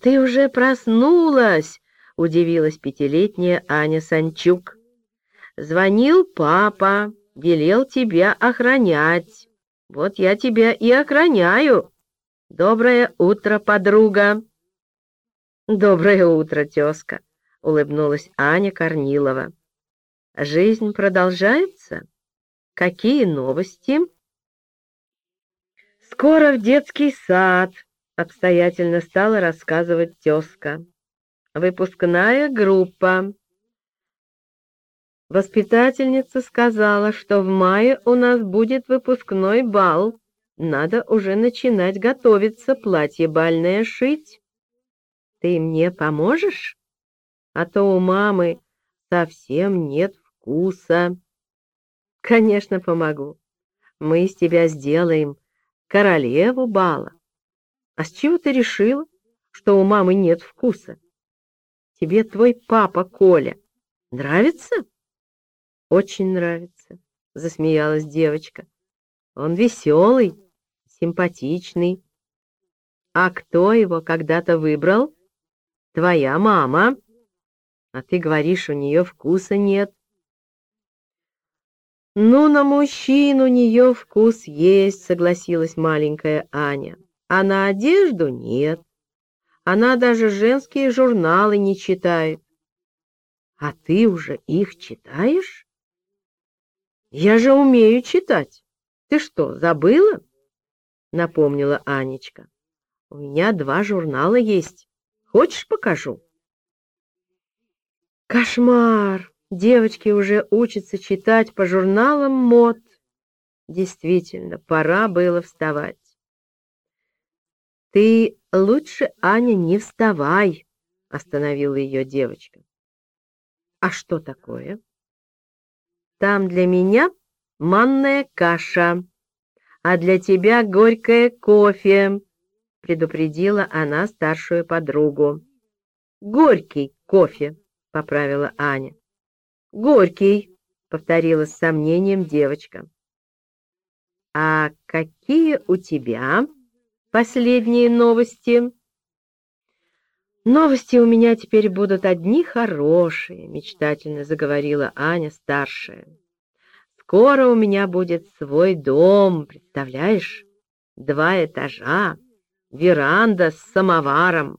ты уже проснулась!» — удивилась пятилетняя Аня Санчук. «Звонил папа, велел тебя охранять. Вот я тебя и охраняю. Доброе утро, подруга!» «Доброе утро, тезка!» — улыбнулась Аня Корнилова. «Жизнь продолжается? Какие новости?» «Скоро в детский сад», — обстоятельно стала рассказывать тезка. «Выпускная группа». Воспитательница сказала, что в мае у нас будет выпускной бал. Надо уже начинать готовиться, платье бальное шить. Ты мне поможешь? А то у мамы совсем нет вкуса. Конечно, помогу. Мы из тебя сделаем королеву бала. А с чего ты решила, что у мамы нет вкуса? Тебе твой папа Коля нравится? Очень нравится, засмеялась девочка. Он веселый, симпатичный. А кто его когда-то выбрал? Твоя мама. А ты говоришь, у нее вкуса нет. «Ну, на мужчин у нее вкус есть», — согласилась маленькая Аня. «А на одежду нет. Она даже женские журналы не читает. А ты уже их читаешь? Я же умею читать. Ты что, забыла? Напомнила Анечка. У меня два журнала есть. Хочешь, покажу? Кошмар! Девочки уже учатся читать по журналам мод. Действительно, пора было вставать. «Ты лучше, Аня, не вставай», — остановила ее девочка. «А что такое?» «Там для меня манная каша, а для тебя горькое кофе», — предупредила она старшую подругу. «Горький кофе», — поправила Аня. «Горький», — повторила с сомнением девочка. «А какие у тебя последние новости?» «Новости у меня теперь будут одни хорошие», — мечтательно заговорила Аня, старшая. «Скоро у меня будет свой дом, представляешь? Два этажа, веранда с самоваром,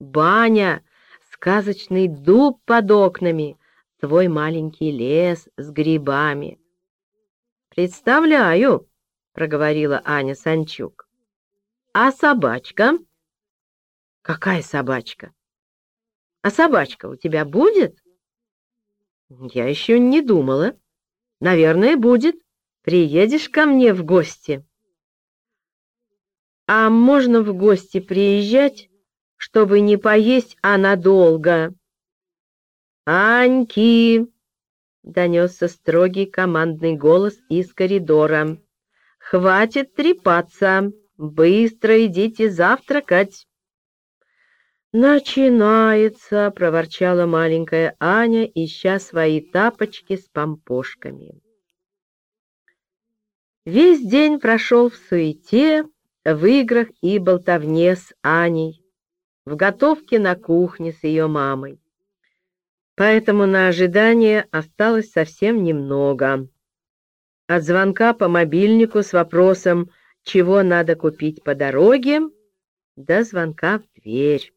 баня, сказочный дуб под окнами, свой маленький лес с грибами. «Представляю», — проговорила Аня Санчук. «А собачка?» «Какая собачка?» «А собачка у тебя будет?» «Я еще не думала. Наверное, будет. Приедешь ко мне в гости?» «А можно в гости приезжать, чтобы не поесть, а надолго?» «Аньки!» — донесся строгий командный голос из коридора. «Хватит трепаться! Быстро идите завтракать!» «Начинается!» — проворчала маленькая Аня, ища свои тапочки с помпошками. Весь день прошел в суете, в играх и болтовне с Аней, в готовке на кухне с ее мамой поэтому на ожидание осталось совсем немного. От звонка по мобильнику с вопросом, чего надо купить по дороге, до звонка в дверь.